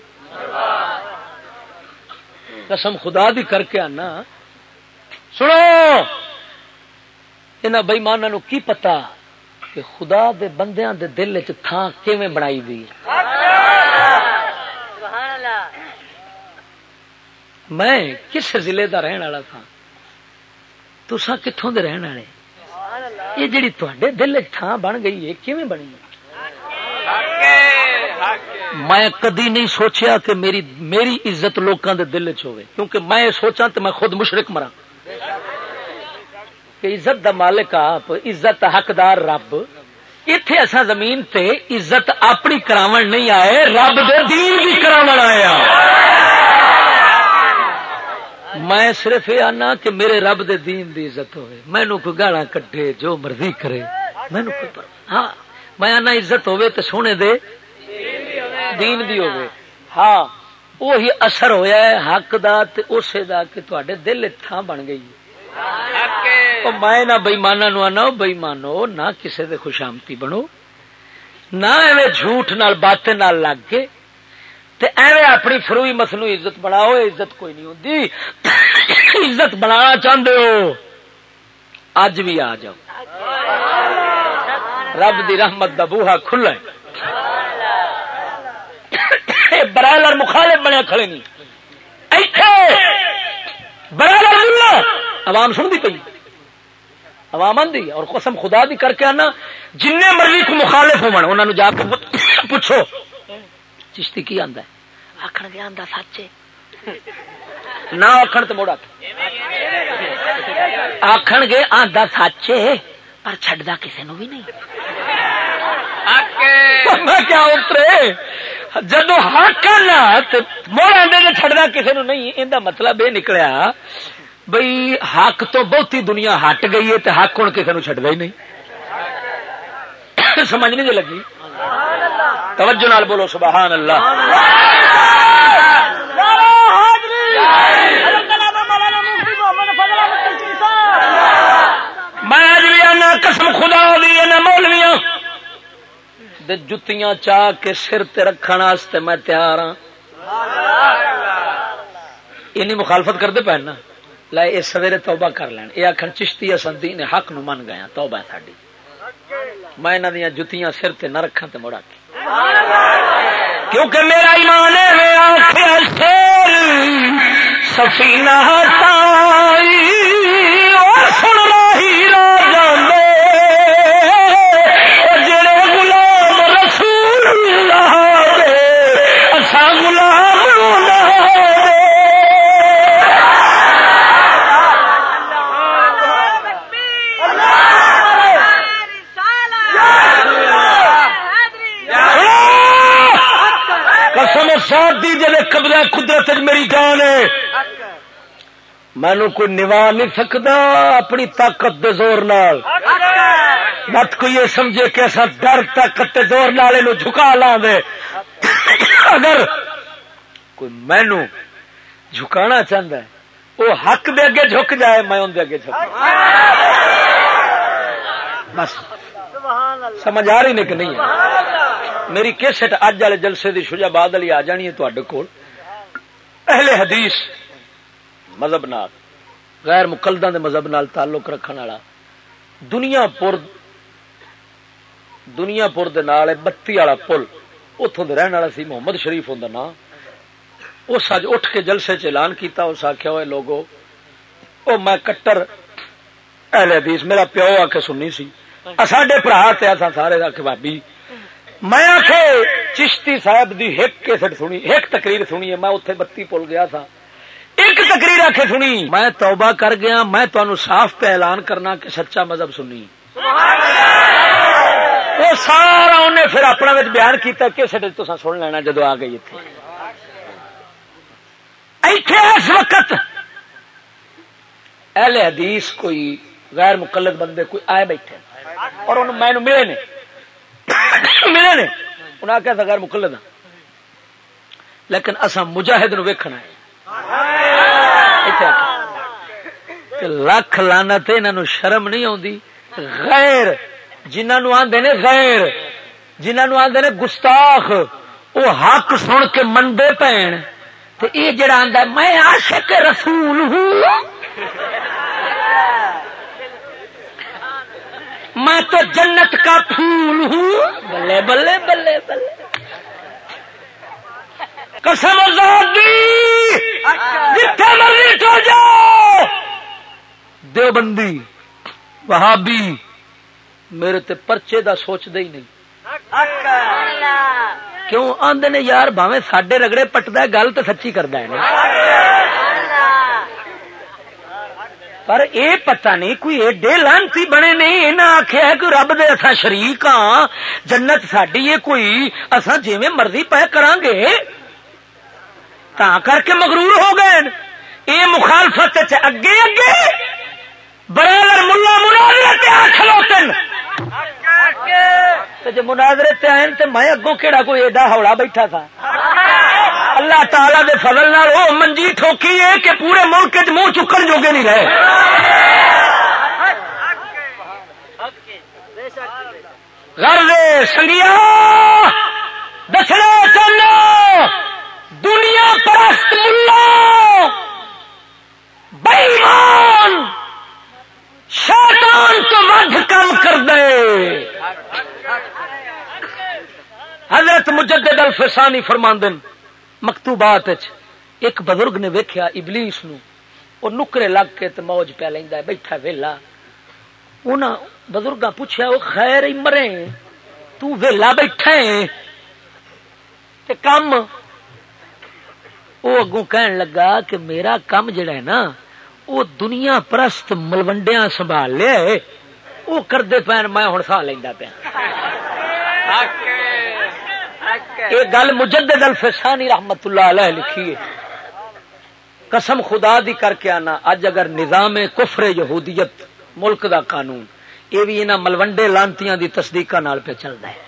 قسم خدا دی کر کے آنا۔ سنو! انہاں بےمانہ نو کی پتا کہ خدا دے بندیاں دے دل چ تھان کیویں بنائی دی میں کس ضلع دا رہن والا تھا تسا کتوں دے رہن والے؟ یہ جڑی تڈے دل تھان بن گئی ہے کیویں بنی میں کدی نہیں سوچیا کہ میری میری عزت لوکاں دے دل چ ہوے کیونکہ میں سوچا تو میں خود مشرک مرا کہ عزت دا مالک آپ، عزت حقدار رب۔ اتے اصا زمین تے عزت اپنی کراون نہیں آئے، رب دے دین بھی کراون آیا میں صرف یہ آنا کہ میرے رب دے دین دی عزت ہوئے۔ مینو کوئی گالا کٹے جو مرضی کرے۔ مینو کوئی ہاں میں آنا عزت ہوئے تو سونے دے دین دی ہوئے۔ ہاں وہی اثر ہویا ہے حق دا تے اسے دا کہ تواڈے دل تھاں بن گئی۔ او میں نہ بےمانا نو آنا بےمانو نہ کسے دے خوشامتی بنو، نہ ایویں جھوٹ نال باتیں نال لگ کے، تے ایویں اپنی فروئی مسنو عزت بناؤ عزت کوئی نہیں ہوندی۔ عزت بنانا چاہندے ہو۔ اج بھی آ جاؤ۔ رب دی رحمت دا بوہا کھلا ہے۔ برائلر مخالف بنے کھڑے نہیں۔ برائلر ملا۔ عوام سن دی پی عوام آدھی اور قسم خدا دی کر کے آنا جن مرضی کو مخالف ہو انہوں جا کے پوچھو۔ چشتی کی آندا ہے؟ آخر گیا آندا سچے۔ نہ آخر تو موڑا آخر گے آندا سچے۔ پر چڈا کسی نو بھی نہیں۔ کیا اترے؟ جدو حق موڑ آدھے چڈنا کسی نو نہیں یہ مطلب یہ نکلیا بھائی حق تو بہتی دنیا ہٹ گئی ہے حق ہوں کسی نو چڈا ہی نہیں۔ سمجھ نہیں لگی؟ توجہ نال بولو سبحان اللہ۔ میں قسم خدا دی مولویاں۔ جتیاں چاہ کے سر رکھنے میں تیار ہاں۔ اینی مخالفت کرتے پے نا۔ لے، یہ سویرے توبہ کر لین۔ یہ آخر چشتی اصل دین حق نو من گیا توبہ ہے ساری میں انہوں دیا جتیاں سر تے نہ رکھا تے مڑا کے۔ کیونکہ میرا ایمان ہے سفینہ تائی دی جلے قبضہ قدرت میری جان ہے۔ مینو کوئی نوا نہیں سکتا اپنی طاقت دے زور نال۔ مت کوئی یہ سمجھے کہ ایسا ڈر، طاقت دے زور نال جھکا لا دے۔ اگر کوئی مینو جھکانا چاہتا ہے وہ حق دے اگے جھک جائے، میں اندر اگے جھک بس۔ سمجھ آ رہی نہیں کہ نہیں میری کیسٹ اج والے جلسے دی شجا باد والی آ جانی ہے تے کول۔ اہل حدیث مذہب نال، غیر مقلدہ دے مذہب نال تعلق رکھنے والا۔ دنیا پور دنیا پور دے نال بتی والا پل اتوں دے رہن والا سی محمد شریف ہوں نا اس اج اٹھ کے جلسے چ اعلان کیتا اس آخیا ہوئے لوگو، او میں کٹر اہل حدیث، میرا پیو آ کے سننی سی۔ ساڈے برا تے سارے آ کے بابی میں آخ چشتی صاحب دی ایک کیسٹ سنی، ایک تقریر سنی ہے، میں اتنے بتی پل گیا تھا۔ ایک تقریر آ کے سنی۔ میں توبہ کر گیا، میں تمہیں صاف پہ اعلان کرنا کہ سچا مذہب سنی۔ وہ سارا انہیں پھر اپنا بیان کیا کیسٹ تو سن لینا جدو آ گئی اتنے ایتھے اس وقت اہل حدیث کوئی غیر مقلد بندے کوئی آئے بیٹھے اور میں ملے نے۔ ملے نے؟ انہیں آخیا تھا غیر مقلد ہاں۔ لیکن اصا مجاہد نو ویکھنا ہے لکھ لانا انہوں شرم نہیں آتی غیر جنہوں آدھے نے غیر جنہوں آدھے نے گستاخ وہ حق سن کے منڈے پین۔ تو یہ جڑا آدھا میں عاشق رسول ہوں۔ میں تو جنت کا پھول ہوں۔ بلے بلے بلے بلے۔ کسم جتنے مرضی تو جاؤ۔ دیوبندی، وہابی، میرے تے پرچے دا سوچ دے ہی نہیں۔ کیوں آدھے نے یار باوے سڈے رگڑے پٹتا گل تو سچی کرتا ہے پر اے پتہ نہیں کوئی ایڈے لانتی بنے نہیں انہیں آخیا کہ رب دے اصا شریک ہاں جنت ساری ہے کوئی اصا جی مرضی پہ کران گے تا کر کے مغرور ہو گئے یہ مخالفت اگے اگے برابر ملا مناظرت کھلوتے جی مناظرت آئے تو میں اگوں کہڑا کوئی ایڈا ہولا بیٹھا تھا؟ اللہ تعالی دے فضل نال وہ منجی ٹھوکی ہے کہ پورے ملک منہ چکن جوگے نہیں رہے۔ غرض سنگیا، دسنا چاہنا، دنیا پرست ملا، بےمان، شیطان تو ود کم کر دے۔ حضرت مجدد الفسانی فرماندن مکتوبات ایک بزرگ نے ویکیا ابلیس نو اور نکرے لگ کے تو موج پہ لینا بیٹھا ویلا۔ انہاں بزرگ پوچھا وہ خیر مرے، تو ویلا بیٹھا کم وہ اگوں کہن لگا کہ میرا کم جڑا ہے نا وہ دنیا پرست ملوڈیا سنبھال لیا وہ کرتے پین میں ہوں سا لینا پیا۔ یہ گل مجدد الفسانی رحمت اللہ علیہ لکھی ہے۔ قسم خدا دی کر کے آنا، اج اگر نظام کفر یہودیت ملک دا قانون، یہ بھی انہوں ملوڈے لانتی دی تصدیق پہ چلتا ہے۔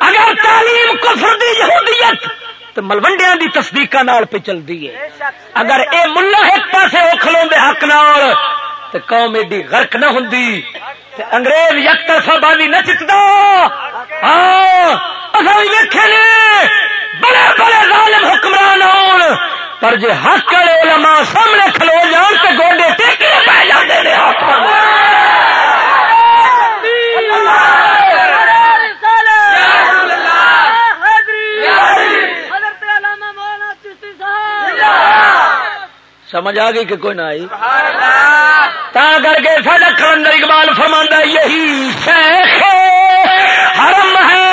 اگر تعلیم کفر دی یہودیت تو ملوڈیا دی تصدیق پہ چلتی ہے۔ اگر اے ملا ایک پاس وہ کھلو حق نال تو قوم ایڈی غرق نہ ہوں انگریز یک طرفہ بانی نہ چکتا ہاں ویکھے بڑے بڑے ظالم حکمران آن پر جی حق والے علماء سامنے کھلو جان تو گوڈے ٹیکے پہ جاتے سمجھ آ گئی کہ کوئی نہ آئی؟ تا کر کے سارا کلندر اقبال فرما یہی شیخ حرم ہے۔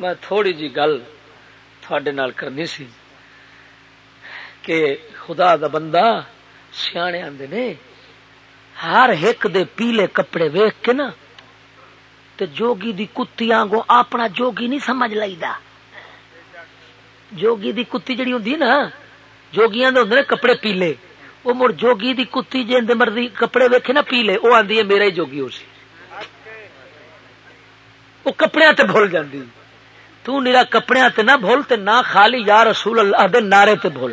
میں تھوڑی جی گل تھوڑے نال کرنی سی کہ خدا دا بندہ سیانے آندے نے ہر ایک دے پیلے کپڑے ویخ کے نا تے جوگی دی کتی آنگو اپنا جوگی نہیں سمجھ لائی دا جوگی دی کتی جڑی ہوندی نا جوگیاں دے ہوندے نے کپڑے پیلے وہ مڑ جوگی دی کتی جے مرضی کپڑے ویکھے نا پیلے وہ آندی ہے میرا ہی جوگی ہو سی وہ کپڑے تے بھول جاندی۔ تو نیرا کپڑے تے نہ بھول تے نہ خالی یا رسول اللہ دے نعرے تے بھول،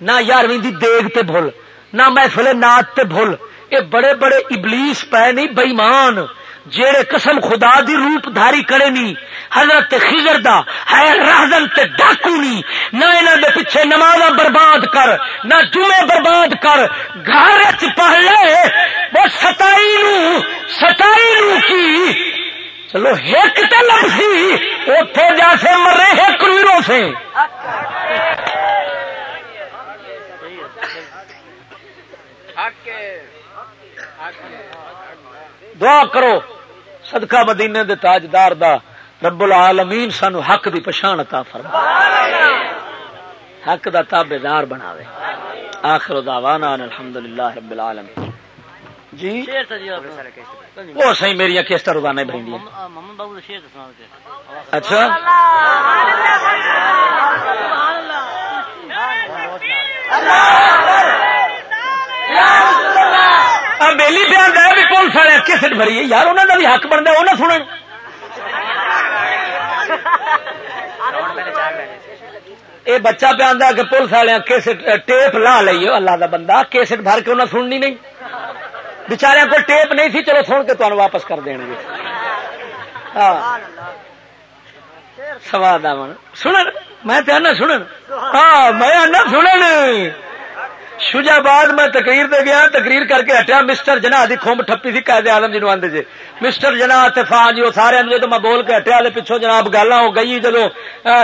نہ یارویں دی دیگ تے بھول، نہ محفل نات تے بھول۔ اے بڑے بڑے ابلیس پے نہیں بےمان جیڑے قسم خدا دی روپ دھاری کرے نی، حضرت خضر دا ہے راہدن تے ڈاکو نی۔ نہ انہاں دے پیچھے نمازاں برباد کر، نہ جمعے برباد کر۔ گھر وچ پڑھ وہ ستائی نو ستائی نو کی؟ چلو ایک تو لفظی اتے جا سے مرے ایک نیرو سے دعا کرو، صدقہ مدینے دے تاجدار دا رب العالمین سانو حق دی پچھان عطا فرما۔ حق دا تابے دار بناوے۔ آخر دعوانا الحمدللہ رب العالمین۔ جی؟ وہ سی میری کیسٹ روزانہ بھری اچھا۔ بھی پولیس والے کیسٹ بھری یار انہوں کا بھی حق بنتا وہ نہ سن یہ بچہ پہ آتا کہ پولیس والے کیسٹ ٹیپ لا لئیے۔ اللہ کا بندہ کیسٹ بھر کے انہیں سننی نہیں۔ بچارے کو ٹیپ نہیں تھی، چلو سن کے تمہیں واپس کر دیں گے۔ ہاں۔ سواد آ سن میں تو آنا سنن؟ ہاں میں آنا سنن۔ شجاباد میں تقریر دے گیا، تقریر کر کے ہٹیا مسٹر جنا دی کھمب ٹھپی سی قائد آلم جی آدھے جی مسٹر جنا فان جی وہ سارے جدو میں بول کے ہٹیا پچھو جناب گل ہو گئی جدو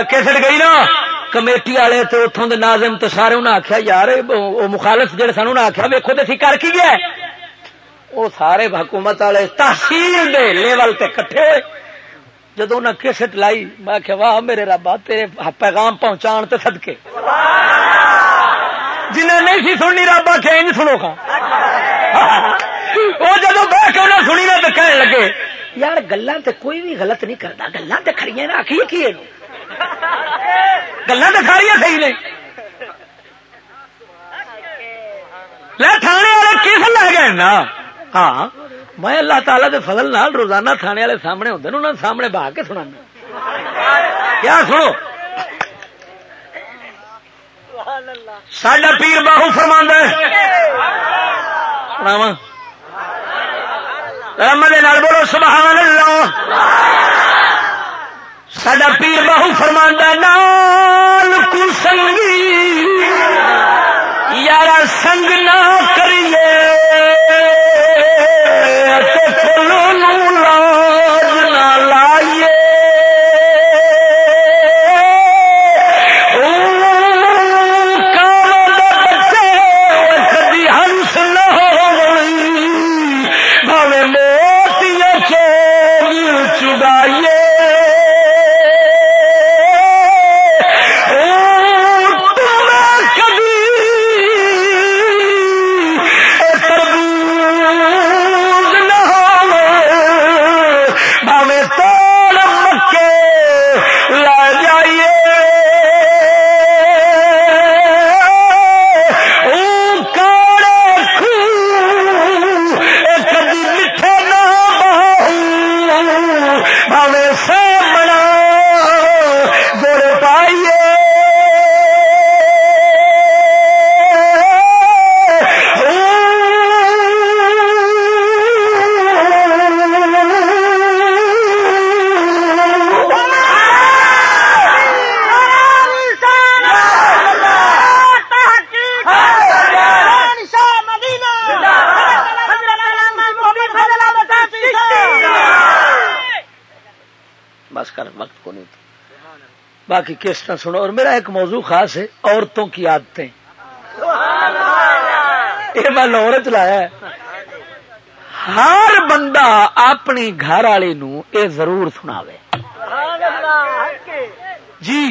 کیسٹ گئی نا، کمیٹی والے اتوں کے ناظم تو سارے انہیں آخیا یار وہ مخالف جہاں سن انہیں آخیا ویکو تو سی کر کی گیا وہ سارے حکومت والے تحصیل دے لیول تے کٹھے ہوئے جدو انہیں کیسٹ لائی میں آخیا واہ میرے ربا تیرے پیغام پہنچا تے سدکے جنہیں نہیں سی سننی رب آ کے سنو کا وہ جدو بہ کے انہیں سنی نا تو کہنے لگے یار گلا تو کوئی بھی غلط نہیں کرتا گلا تو کھڑی نا آخی کی گلا تو کھڑی صحیح نہیں تھانے والے کس لے گئے نا ہاں میں اللہ تعالی دے فضل نال روزانہ تھانے والے سامنے ہوتے انہوں نے سامنے بہا کے سنا کیا سنو؟ سڈا پیر باہو فرما نال بولو سبحان اللہ سڈا پیر باہو فرما نال کو سنگی یار سنگ نہ کریے۔ باقی کس طرح سنو۔ اور میرا ایک موضوع خاص ہے، عورتوں کی عادتیں۔ یہ میں لاہور چلایا ہر بندہ اپنی گھر والی نو یہ ضرور سنا جی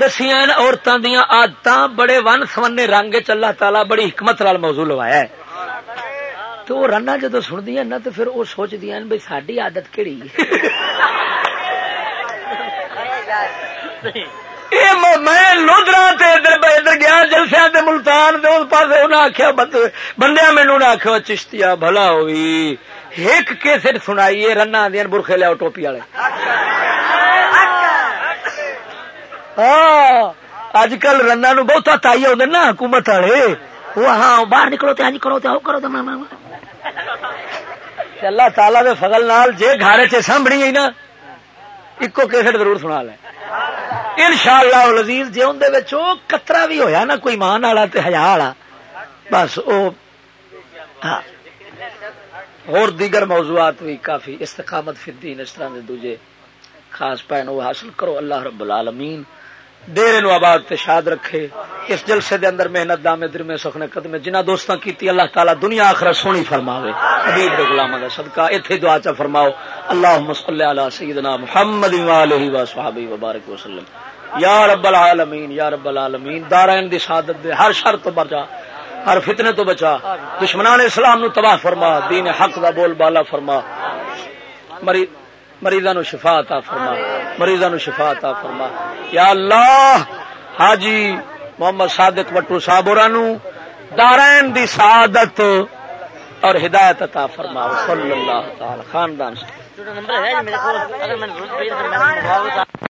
دسیا عورتوں دیا آدت بڑے ون سمنے رنگ چلا تالا بڑی حکمت لال موضوع لوایا ہے۔ تو وہ رنا جدو سندیاں نا تو پھر وہ سوچدیا بھائی ساری آدت کہڑی میں لودرا ادھر گیا جلسیا ملتان اس پاس آخیا بندیا مینو نے آخیا چشتیا بھلا ہوئی۔ ایک کیسٹ سنائی رنا دیا برخے لیا ٹوپی والے۔ ہاں اج کل رنا نو بہت تائی آدھے نا حکومت والے۔ وہ ہاں باہر نکلو تو ہاں جی کرو تو ہاں کرو تو ہاں، اللہ تعالی دے فضل نال جے گھر چ سامبنی نا ایکو کیسٹ ضرور سنا لے۔ ان شاء اللہ لذیذ جی اندر کترا بھی ہویا نا، کوئی مان والا ہزار والا، بس وہ ہاں۔ اور دیگر موضوعات بھی کافی استقامت فدین اس طرح دوجے خاص پہن وہ حاصل کرو اللہ رب العالمین دیر نو آباد تے شاد رکھے، اس جلسے دے اندر محنت، دامے در میں سخنے قدمے جنہ دوستاں کیتی، اللہ تعالی دنیا آخرت سونی فرماوے۔ حبیب دے غلاماں دا صدقہ، ایتھے دعا چا فرماؤ اللهم صل علی سیدنا محمد و علیہ و صحابہ و بارک وسلم یا رب العالمین، یا رب العالمین دارین دی سعادت دے، ہر شر تو بچا، ہر فتنے تو بچا۔ دشمنان اسلام نو تباہ فرما، دین حق دا بول بالا فرما۔ مری مریضاں نو شفا عطا فرما. مریضاں نو شفا عطا فرما. یا اللہ حاجی محمد صادق وٹو صاحب نو دارین دی سعادت اور ہدایت عطا فرما. صلی اللہ تعالی. خاندان. سے